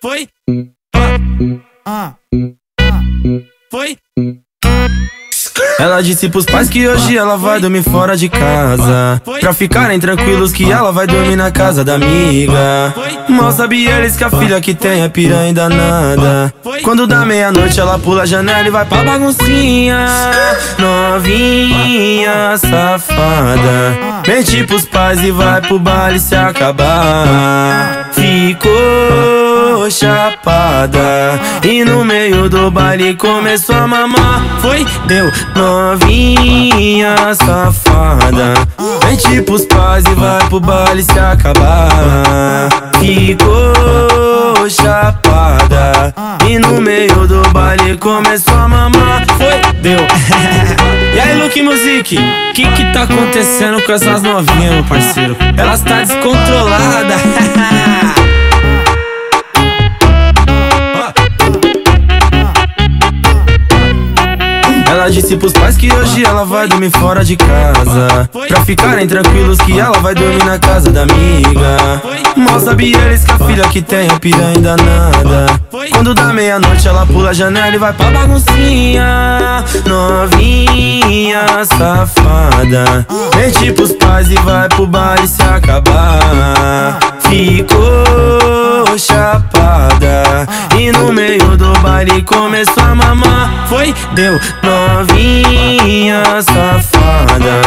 Foi? Ah. Foi? Ela disse pros pais que hoje ela vai dormir fora de casa. Pra ficarem tranquilos que ela vai dormir na casa da amiga. Mal sabe eles que a filha que tem é piranha danada Quando dá meia-noite ela pula a janela e vai pra baguncinha. Novinha safada. Mente pros pais e vai pro baile se acabar. Ficou chapada. E no meio do baile começou a mamar. Foi, deu novinha safada. Mente pros pais e vai pro baile se acabar. Ficou chapada. E no meio do baile começou a mamar. Foi, deu. E aí Luke Music, que que tá acontecendo com essas novinhas, meu parceiro? Elas tá descontrolada disse pros pais que hoje ela vai dormir fora de casa. Pra ficarem tranquilos que ela vai dormir na casa da amiga. Mal sabe eles que a filha que tem é piranha danada Quando dá meia-noite ela pula a janela e vai pra baguncinha. Novinha safada. Mente pros pais e vai pro baile se acabar E meio do baile começou a mamar. Foi, deu novinha safada.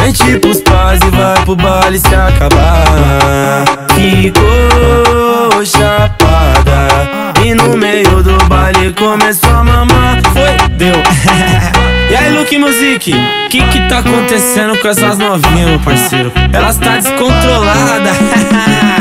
Mente pros pais e vai pro baile se acabar. Ficou chapada. E no meio do baile começou a mamar. Foi, deu. E aí Luke Music, que que tá acontecendo com essas novinhas, meu parceiro? Elas tá descontrolada